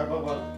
Vai, vai, vai.